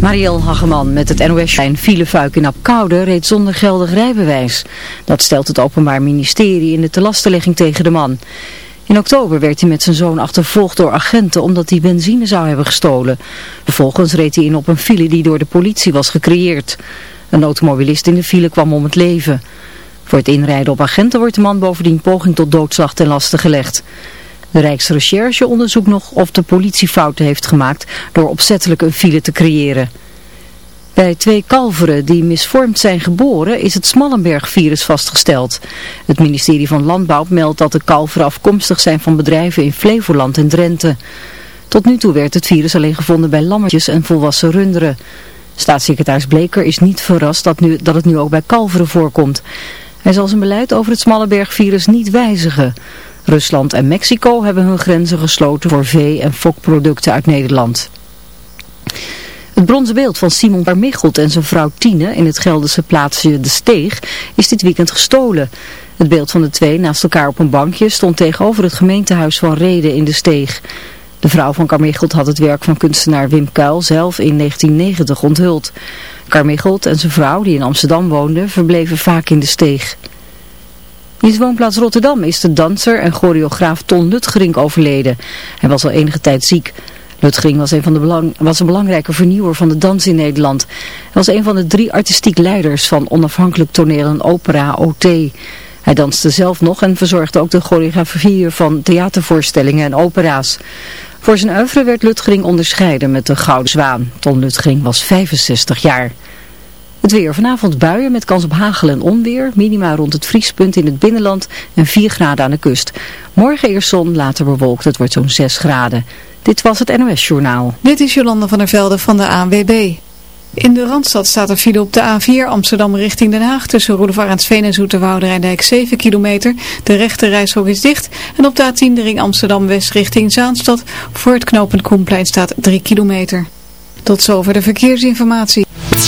Marielle Hageman met het nos Zijn filefuik in Apkoude reed zonder geldig rijbewijs. Dat stelt het Openbaar Ministerie in de telastenlegging tegen de man. In oktober werd hij met zijn zoon achtervolgd door agenten omdat hij benzine zou hebben gestolen. Vervolgens reed hij in op een file die door de politie was gecreëerd. Een automobilist in de file kwam om het leven. Voor het inrijden op agenten wordt de man bovendien poging tot doodslag ten laste gelegd. De Rijksrecherche onderzoekt nog of de politie fouten heeft gemaakt door opzettelijk een file te creëren. Bij twee kalveren die misvormd zijn geboren is het Smallenberg-virus vastgesteld. Het ministerie van Landbouw meldt dat de kalveren afkomstig zijn van bedrijven in Flevoland en Drenthe. Tot nu toe werd het virus alleen gevonden bij lammetjes en volwassen runderen. Staatssecretaris Bleker is niet verrast dat, nu, dat het nu ook bij kalveren voorkomt. Hij zal zijn beleid over het Smallenberg-virus niet wijzigen. Rusland en Mexico hebben hun grenzen gesloten voor vee- en fokproducten uit Nederland. Het bronzen beeld van Simon Carmichelt en zijn vrouw Tine in het Gelderse plaatsje De Steeg is dit weekend gestolen. Het beeld van de twee naast elkaar op een bankje stond tegenover het gemeentehuis van Reden in De Steeg. De vrouw van Carmichelt had het werk van kunstenaar Wim Kuil zelf in 1990 onthuld. Carmichelt en zijn vrouw, die in Amsterdam woonden, verbleven vaak in De Steeg. In zijn woonplaats Rotterdam is de danser en choreograaf Ton Lutgerink overleden. Hij was al enige tijd ziek. Lutgering was een, van de belang, was een belangrijke vernieuwer van de dans in Nederland. Hij was een van de drie artistiek leiders van onafhankelijk toneel en opera OT. Hij danste zelf nog en verzorgde ook de choreografie van theatervoorstellingen en opera's. Voor zijn oeuvre werd Lutgering onderscheiden met de Gouden Zwaan. Ton Lutgering was 65 jaar. Het weer vanavond buien met kans op hagel en onweer. Minima rond het vriespunt in het binnenland en 4 graden aan de kust. Morgen eerst zon, later bewolkt. Het wordt zo'n 6 graden. Dit was het NOS Journaal. Dit is Jolanda van der Velde van de ANWB. In de Randstad staat er file op de A4 Amsterdam richting Den Haag tussen Roelevarensveen en Zoeterwoude Rijndijk 7 kilometer. De rechte reishok is dicht. En op de A10 de ring Amsterdam West richting Zaanstad voor het knooppunt Koenplein staat 3 kilometer. Tot zover de verkeersinformatie.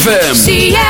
ZFM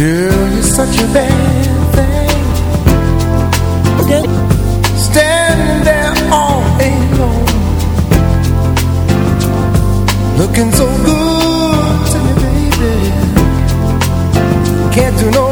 Girl, you're such a bad thing yeah. Standing there all alone Looking so good to me, baby Can't do no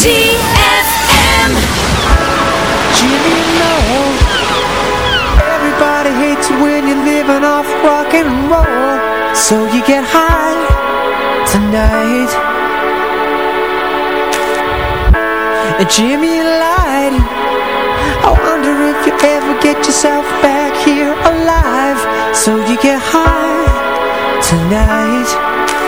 ZFM. Jimmy, no. Everybody hates you when you're living off rock and roll. So you get high tonight. And Jimmy lied. I wonder if you ever get yourself back here alive. So you get high tonight.